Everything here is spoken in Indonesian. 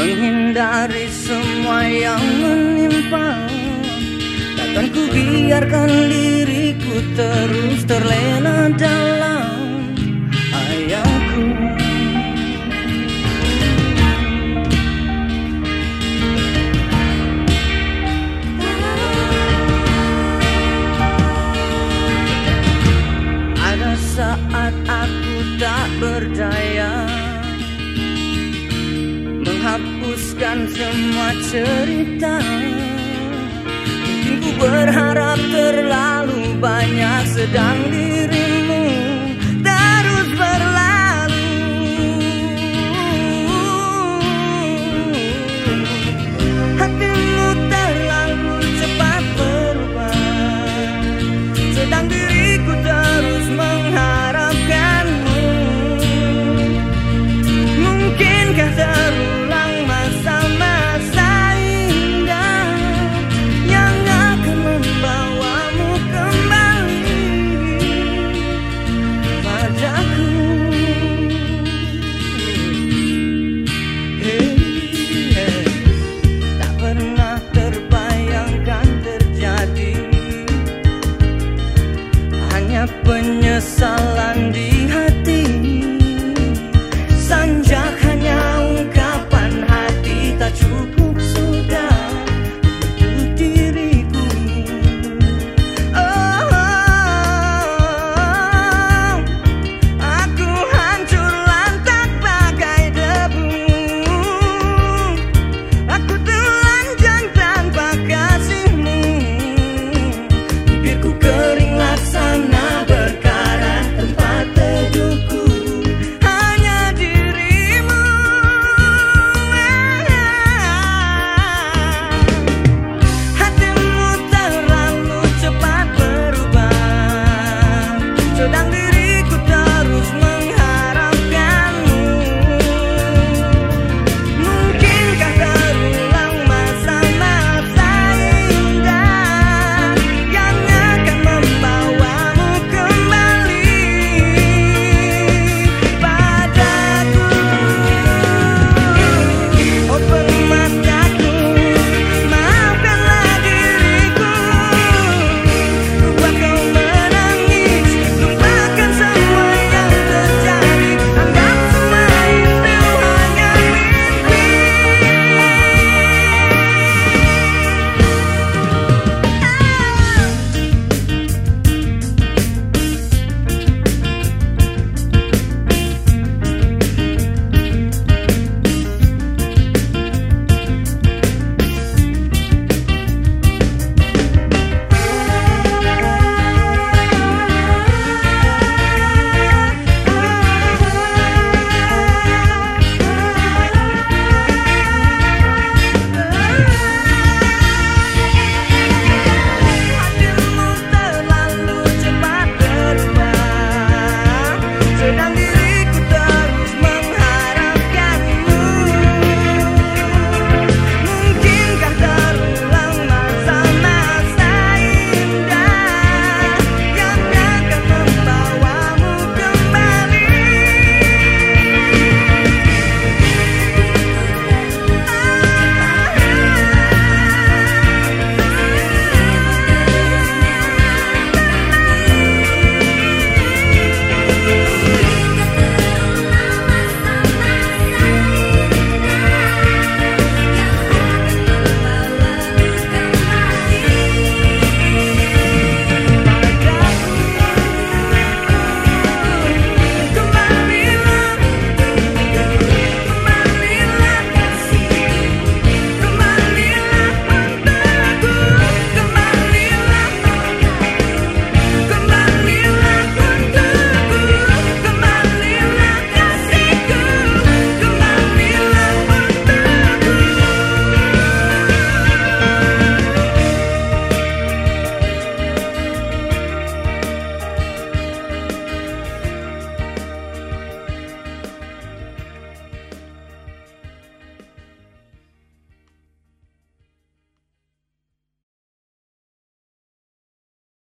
Menghindari semua yang menimpa. Takkan ku biarkan diriku terus terlena dalam Menghapuskan semua cerita. Mungkin ku berharap terlalu banyak sedang diri kesalahan